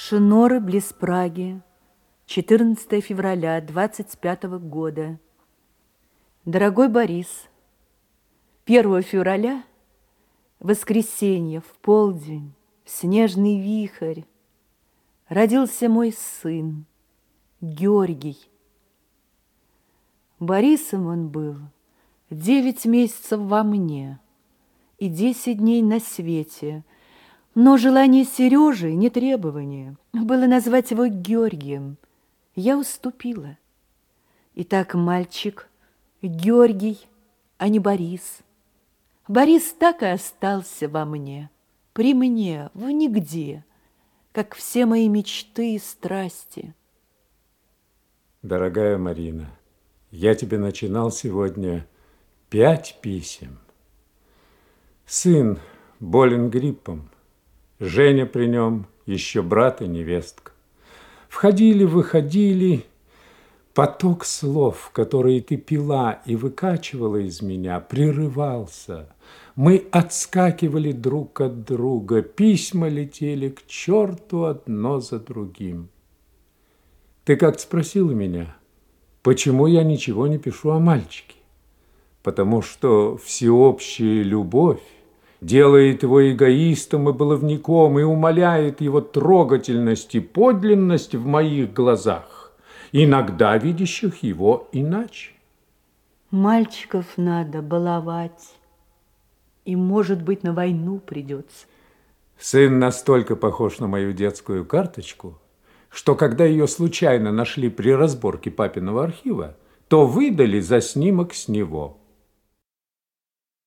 Шиноры близ Праги, 14 февраля 25 года. Дорогой Борис, 1 февраля, воскресенье, в полдень, в снежный вихрь, родился мой сын, Георгий. Борисом он был девять месяцев во мне и десять дней на свете – но желание Сережи, не требование, было назвать его Георгием. Я уступила. Итак, мальчик Георгий, а не Борис. Борис так и остался во мне, при мне, в нигде, как все мои мечты и страсти. Дорогая Марина, я тебе начинал сегодня пять писем. Сын болен гриппом. Женя при нем, еще брат и невестка. Входили, выходили, поток слов, которые ты пила и выкачивала из меня, прерывался. Мы отскакивали друг от друга, письма летели к черту одно за другим. Ты как-то спросила меня, почему я ничего не пишу о мальчике? Потому что всеобщая любовь делает его эгоистом и баловником и умаляет его трогательность и подлинность в моих глазах, иногда видящих его иначе. Мальчиков надо баловать, и, может быть, на войну придется. Сын настолько похож на мою детскую карточку, что когда ее случайно нашли при разборке папиного архива, то выдали за снимок с него –